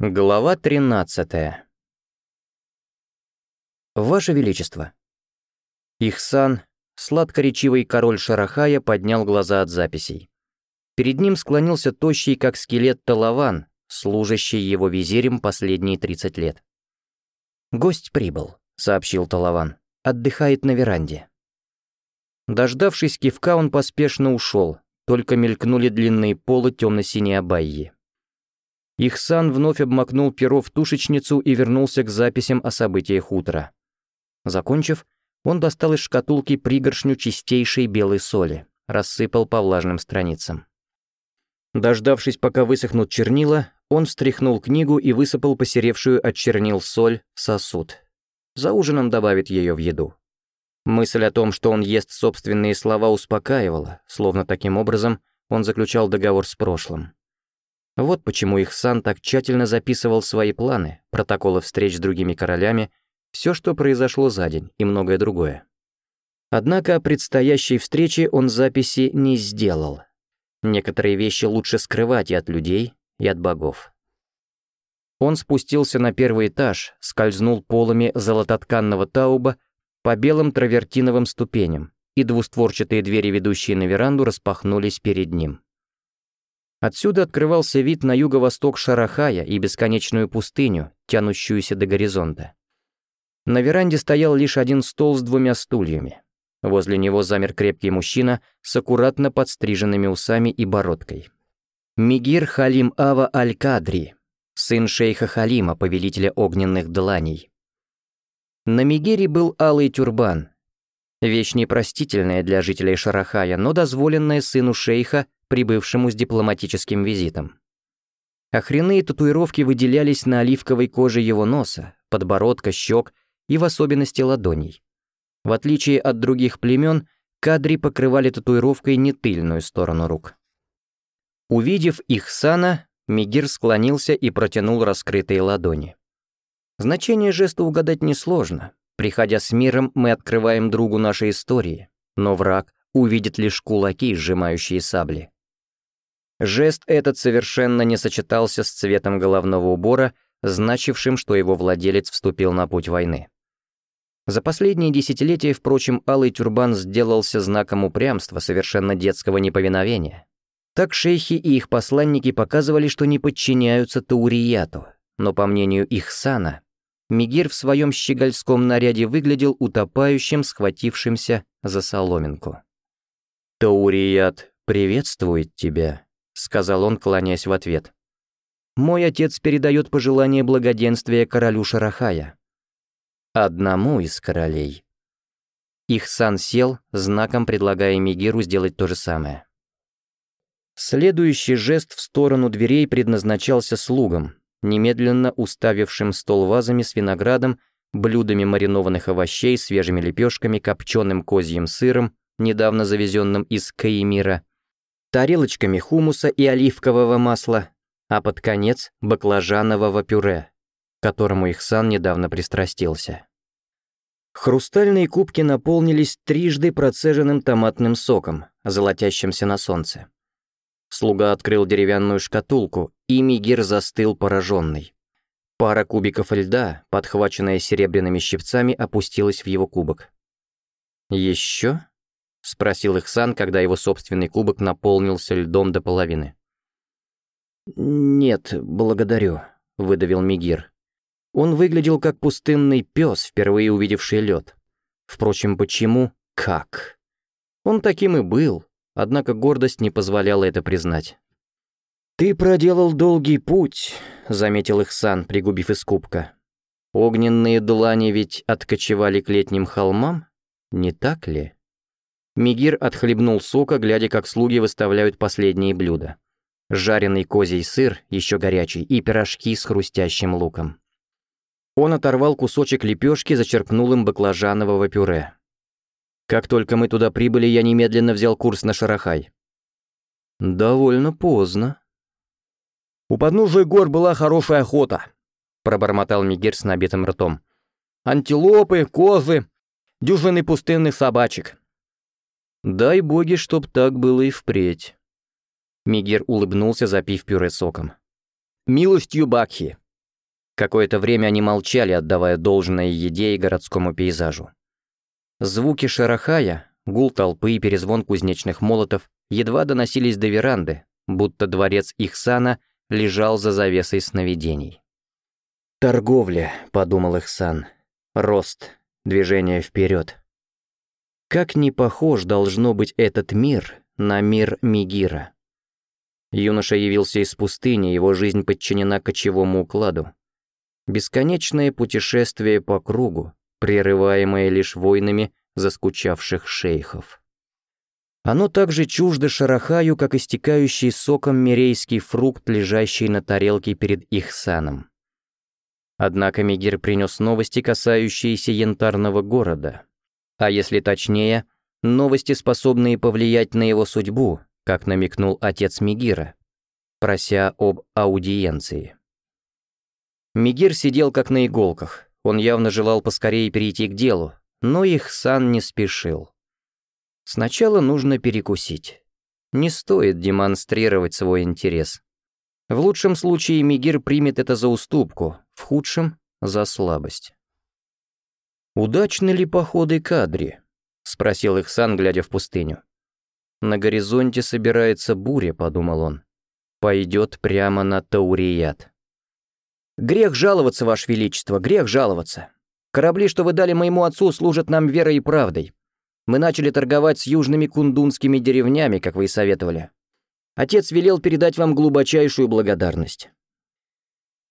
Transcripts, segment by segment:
Глава 13 Ваше Величество. Ихсан, сладкоречивый король Шарахая, поднял глаза от записей. Перед ним склонился тощий, как скелет, Талаван, служащий его визирем последние 30 лет. «Гость прибыл», — сообщил Талаван. «Отдыхает на веранде». Дождавшись кивка, он поспешно ушел, только мелькнули длинные полы темно-синей абайи. Ихсан вновь обмакнул перо в тушечницу и вернулся к записям о событиях утра. Закончив, он достал из шкатулки пригоршню чистейшей белой соли, рассыпал по влажным страницам. Дождавшись, пока высохнут чернила, он встряхнул книгу и высыпал посеревшую от чернил соль в сосуд. За ужином добавит ее в еду. Мысль о том, что он ест собственные слова, успокаивала, словно таким образом он заключал договор с прошлым. Вот почему их сан так тщательно записывал свои планы, протоколы встреч с другими королями, все, что произошло за день и многое другое. Однако о предстоящей встрече он записи не сделал. Некоторые вещи лучше скрывать и от людей, и от богов. Он спустился на первый этаж, скользнул полами золототканного тауба по белым травертиновым ступеням, и двустворчатые двери, ведущие на веранду, распахнулись перед ним. Отсюда открывался вид на юго-восток Шарахая и бесконечную пустыню, тянущуюся до горизонта. На веранде стоял лишь один стол с двумя стульями. Возле него замер крепкий мужчина с аккуратно подстриженными усами и бородкой. Мигир Халим Ава Аль-Кадри, сын шейха Халима, повелителя огненных дланей. На Мигире был алый тюрбан. Вещь непростительная для жителей Шарахая, но дозволенная сыну шейха – прибывшему с дипломатическим визитом. А Охренные татуировки выделялись на оливковой коже его носа, подбородка, щек и в особенности ладоней. В отличие от других племен, кадри покрывали татуировкой не тыльную сторону рук. Увидев их сана, Мигир склонился и протянул раскрытые ладони. Значение жеста угадать несложно. Приходя с миром, мы открываем другу наши истории, но враг увидит лишь кулаки, сжимающие сабли. Жест этот совершенно не сочетался с цветом головного убора, значившим, что его владелец вступил на путь войны. За последние десятилетия, впрочем, алый тюрбан сделался знаком упрямства, совершенно детского неповиновения. Так шейхи и их посланники показывали, что не подчиняются Таурияту, но, по мнению их сана, Мигир в своем щегольском наряде выглядел утопающим, схватившимся за соломинку. «Таурият приветствует тебя», сказал он, кланяясь в ответ. Мой отец передает пожелание благоденствия королю Шарахая. Одному из королей. Их сан сел, знаком предлагая Мигиру сделать то же самое. Следующий жест в сторону дверей предназначался слугам, немедленно уставившим стол вазами с виноградом, блюдами маринованных овощей, свежими лепешками, копченым козьим сыром, недавно завезенным из Каимира, тарелочками хумуса и оливкового масла, а под конец – баклажанового пюре, к которому Ихсан недавно пристрастился. Хрустальные кубки наполнились трижды процеженным томатным соком, золотящимся на солнце. Слуга открыл деревянную шкатулку, и Мигир застыл пораженный. Пара кубиков льда, подхваченная серебряными щипцами, опустилась в его кубок. «Еще?» — спросил Ихсан, когда его собственный кубок наполнился льдом до половины. «Нет, благодарю», — выдавил Мигир. Он выглядел как пустынный пес, впервые увидевший лед. Впрочем, почему? Как? Он таким и был, однако гордость не позволяла это признать. «Ты проделал долгий путь», — заметил Ихсан, пригубив из кубка. «Огненные длани ведь откочевали к летним холмам, не так ли?» Мигир отхлебнул сока, глядя, как слуги выставляют последние блюда. Жареный козий сыр, еще горячий, и пирожки с хрустящим луком. Он оторвал кусочек лепешки, зачерпнул им баклажанового пюре. Как только мы туда прибыли, я немедленно взял курс на Шарахай. «Довольно поздно». «У подножия гор была хорошая охота», — пробормотал Мигир с набитым ртом. «Антилопы, козы, дюжины пустынных собачек. Дай боги, чтоб так было и впредь. Мигер улыбнулся, запив пюре соком. «Милостью Бакхи!» Какое-то время они молчали, отдавая должное еде и городскому пейзажу. Звуки шарахая, гул толпы и перезвон кузнечных молотов едва доносились до веранды, будто дворец Ихсана лежал за завесой сновидений. «Торговля», — подумал Ихсан, — «рост, движение вперед, как не похож должно быть этот мир на мир Мигира. Юноша явился из пустыни, его жизнь подчинена кочевому укладу. Бесконечное путешествие по кругу, прерываемое лишь войнами заскучавших шейхов. Оно также чуждо шарахаю, как истекающий соком мирейский фрукт, лежащий на тарелке перед Ихсаном. Однако Мигир принес новости, касающиеся янтарного города а если точнее, новости, способные повлиять на его судьбу, как намекнул отец Мигира, прося об аудиенции. Мигир сидел как на иголках, он явно желал поскорее перейти к делу, но их сан не спешил. Сначала нужно перекусить. Не стоит демонстрировать свой интерес. В лучшем случае Мигир примет это за уступку, в худшем — за слабость. «Удачны ли походы кадри?» — спросил их сан, глядя в пустыню. «На горизонте собирается буря», — подумал он. «Пойдет прямо на Таурият». «Грех жаловаться, Ваше Величество, грех жаловаться. Корабли, что вы дали моему отцу, служат нам верой и правдой. Мы начали торговать с южными кундунскими деревнями, как вы и советовали. Отец велел передать вам глубочайшую благодарность».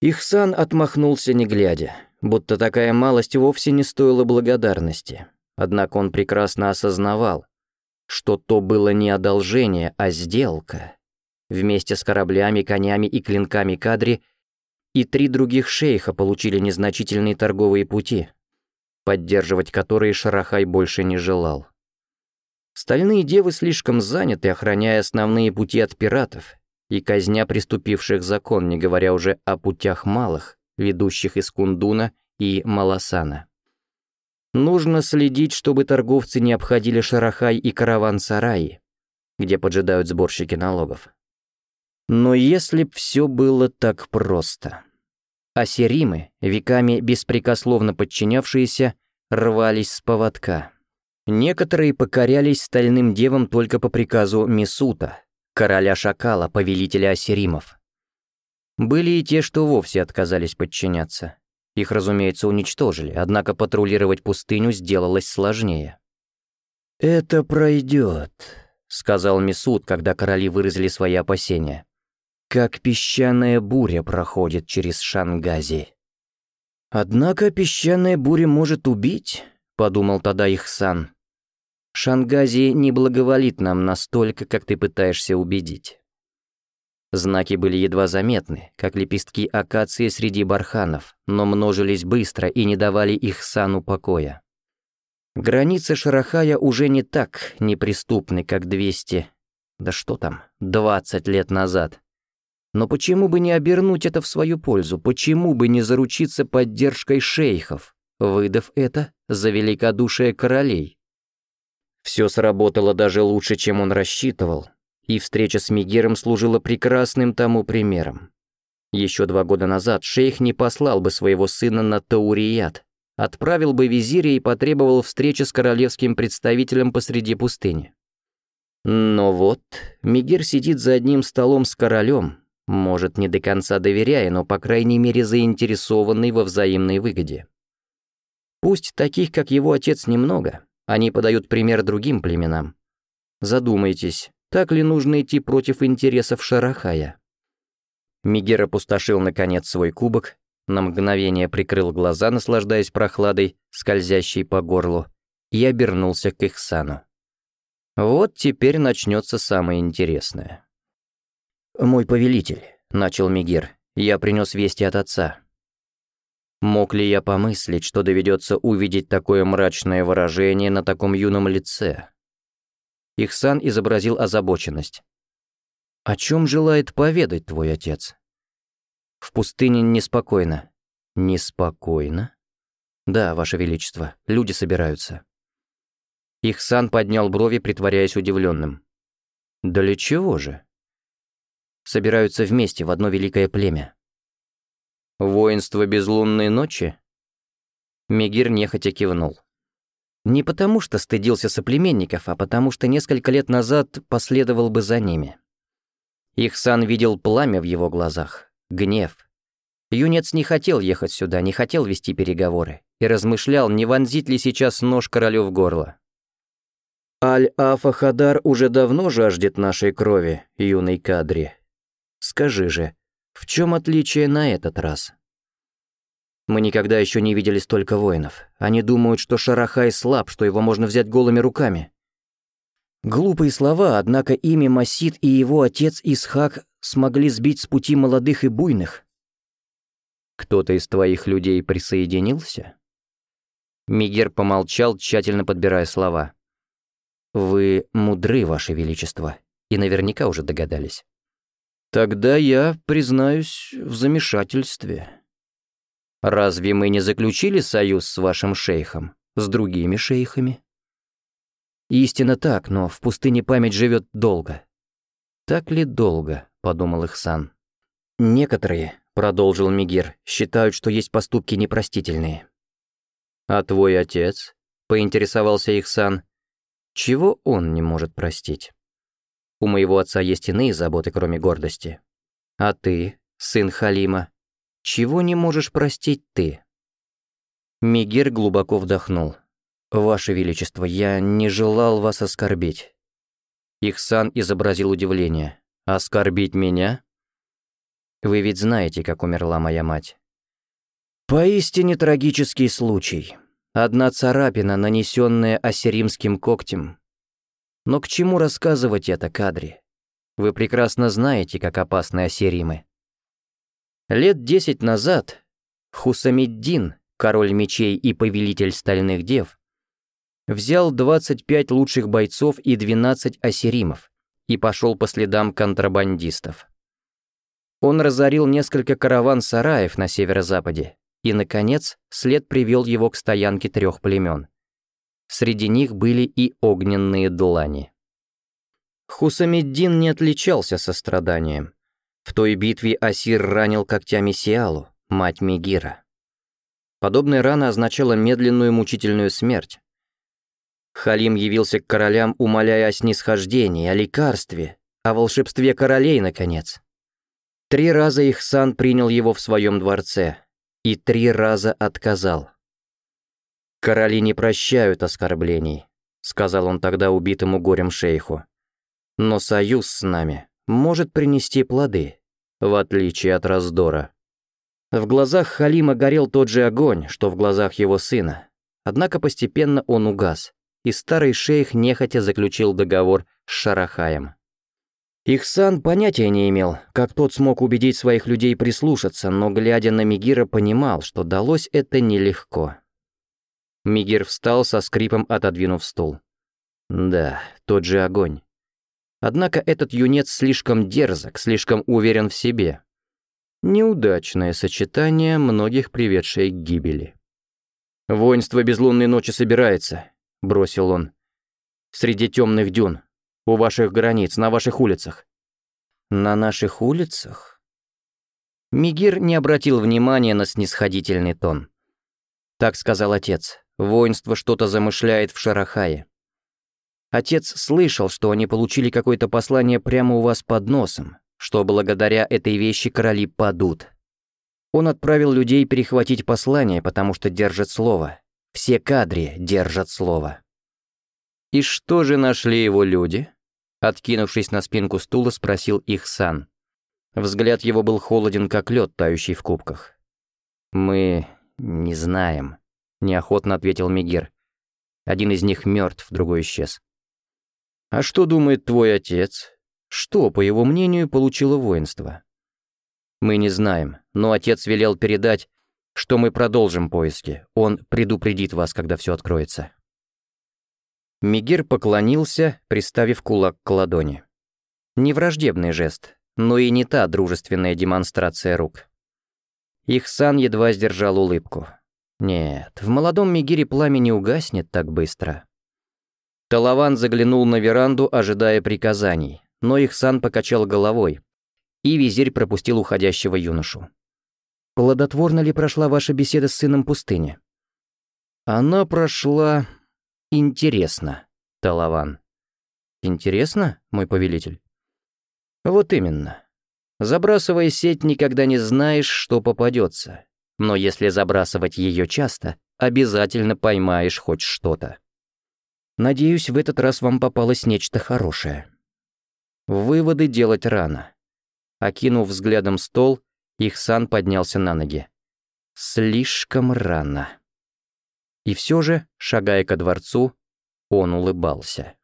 Ихсан отмахнулся, не глядя будто такая малость вовсе не стоила благодарности. Однако он прекрасно осознавал, что то было не одолжение, а сделка. Вместе с кораблями, конями и клинками кадри и три других шейха получили незначительные торговые пути, поддерживать которые Шарахай больше не желал. Стальные девы слишком заняты, охраняя основные пути от пиратов и казня преступивших закон, не говоря уже о путях малых, ведущих из Кундуна и Маласана. Нужно следить, чтобы торговцы не обходили Шарахай и караван-сараи, где поджидают сборщики налогов. Но если б все было так просто. Асеримы, веками беспрекословно подчинявшиеся, рвались с поводка. Некоторые покорялись стальным девам только по приказу Месута, короля шакала, повелителя Асеримов. Были и те, что вовсе отказались подчиняться. Их, разумеется, уничтожили, однако патрулировать пустыню сделалось сложнее. «Это пройдет», — сказал Мисуд, когда короли выразили свои опасения. «Как песчаная буря проходит через Шангази». «Однако песчаная буря может убить», — подумал тогда Ихсан. «Шангази не благоволит нам настолько, как ты пытаешься убедить». Знаки были едва заметны, как лепестки акации среди барханов, но множились быстро и не давали их сану покоя. Границы Шарахая уже не так неприступны, как 200, да что там, 20 лет назад. Но почему бы не обернуть это в свою пользу, почему бы не заручиться поддержкой шейхов, выдав это за великодушие королей? Все сработало даже лучше, чем он рассчитывал, и встреча с Мегером служила прекрасным тому примером. Еще два года назад шейх не послал бы своего сына на Таурият, отправил бы визиря и потребовал встречи с королевским представителем посреди пустыни. Но вот, Мегер сидит за одним столом с королем, может, не до конца доверяя, но, по крайней мере, заинтересованный во взаимной выгоде. Пусть таких, как его отец, немного, они подают пример другим племенам. Задумайтесь, так ли нужно идти против интересов Шарахая? Мигер опустошил, наконец, свой кубок, на мгновение прикрыл глаза, наслаждаясь прохладой, скользящей по горлу, и обернулся к Ихсану. Вот теперь начнется самое интересное. «Мой повелитель», — начал Мигер, — «я принес вести от отца». Мог ли я помыслить, что доведется увидеть такое мрачное выражение на таком юном лице? Ихсан изобразил озабоченность. «О чем желает поведать твой отец?» «В пустыне неспокойно». «Неспокойно?» «Да, Ваше Величество, люди собираются». Ихсан поднял брови, притворяясь удивленным. «Да для чего же?» «Собираются вместе в одно великое племя». «Воинство безлунной ночи?» Мегир нехотя кивнул. Не потому что стыдился соплеменников, а потому что несколько лет назад последовал бы за ними. Ихсан видел пламя в его глазах, гнев. Юнец не хотел ехать сюда, не хотел вести переговоры и размышлял, не вонзит ли сейчас нож королю в горло. «Аль-Афа Хадар уже давно жаждет нашей крови, юный кадри. Скажи же, в чем отличие на этот раз?» Мы никогда еще не видели столько воинов. Они думают, что Шарахай слаб, что его можно взять голыми руками. Глупые слова, однако ими Масид и его отец Исхак смогли сбить с пути молодых и буйных. «Кто-то из твоих людей присоединился?» Мигер помолчал, тщательно подбирая слова. «Вы мудры, Ваше Величество, и наверняка уже догадались». «Тогда я признаюсь в замешательстве». Разве мы не заключили союз с вашим шейхом, с другими шейхами? Истинно так, но в пустыне память живет долго. Так ли долго, подумал Ихсан. Некоторые, продолжил Мигир, считают, что есть поступки непростительные. А твой отец? поинтересовался Ихсан. Чего он не может простить? У моего отца есть иные заботы, кроме гордости. А ты, сын Халима, чего не можешь простить ты?» Мигер глубоко вдохнул. «Ваше Величество, я не желал вас оскорбить». Ихсан изобразил удивление. «Оскорбить меня?» «Вы ведь знаете, как умерла моя мать». «Поистине трагический случай. Одна царапина, нанесенная ассиримским когтем. Но к чему рассказывать это, Кадри? Вы прекрасно знаете, как опасны ассиримы». Лет десять назад Хусамиддин, король мечей и повелитель стальных дев, взял 25 лучших бойцов и 12 осеримов и пошел по следам контрабандистов. Он разорил несколько караван-сараев на северо-западе, и, наконец, след привел его к стоянке трех племен. Среди них были и огненные длани. Хусамиддин не отличался состраданием, в той битве Асир ранил когтями Сиалу, мать Мегира. Подобная рана означала медленную мучительную смерть. Халим явился к королям, умоляя о снисхождении, о лекарстве, о волшебстве королей, наконец. Три раза их сан принял его в своем дворце и три раза отказал. «Короли не прощают оскорблений», — сказал он тогда убитому горем шейху. «Но союз с нами может принести плоды» в отличие от раздора. В глазах Халима горел тот же огонь, что в глазах его сына. Однако постепенно он угас, и старый шейх нехотя заключил договор с Шарахаем. Ихсан понятия не имел, как тот смог убедить своих людей прислушаться, но, глядя на Мигира, понимал, что далось это нелегко. Мигир встал со скрипом, отодвинув стул. Да, тот же огонь. Однако этот юнец слишком дерзок, слишком уверен в себе. Неудачное сочетание, многих приведшее к гибели. «Воинство безлунной ночи собирается», — бросил он. «Среди темных дюн, у ваших границ, на ваших улицах». «На наших улицах?» Мигир не обратил внимания на снисходительный тон. Так сказал отец. Воинство что-то замышляет в Шарахае. Отец слышал, что они получили какое-то послание прямо у вас под носом, что благодаря этой вещи короли падут. Он отправил людей перехватить послание, потому что держит слово. Все кадри держат слово. «И что же нашли его люди?» Откинувшись на спинку стула, спросил их Сан. Взгляд его был холоден, как лед, тающий в кубках. «Мы не знаем», — неохотно ответил Мегир. «Один из них мертв, другой исчез». А что думает твой отец? Что, по его мнению, получило воинство? Мы не знаем, но отец велел передать, что мы продолжим поиски. Он предупредит вас, когда все откроется. Мигир поклонился, приставив кулак к ладони. Не враждебный жест, но и не та дружественная демонстрация рук. Ихсан едва сдержал улыбку. Нет, в молодом Мигире пламя не угаснет так быстро. Талаван заглянул на веранду, ожидая приказаний, но Ихсан покачал головой, и визирь пропустил уходящего юношу. «Плодотворно ли прошла ваша беседа с сыном пустыни?» «Она прошла... интересно, Талаван». «Интересно, мой повелитель?» «Вот именно. Забрасывая сеть, никогда не знаешь, что попадется. Но если забрасывать ее часто, обязательно поймаешь хоть что-то». Надеюсь, в этот раз вам попалось нечто хорошее. Выводы делать рано. Окинув взглядом стол, Ихсан поднялся на ноги. Слишком рано. И все же, шагая ко дворцу, он улыбался.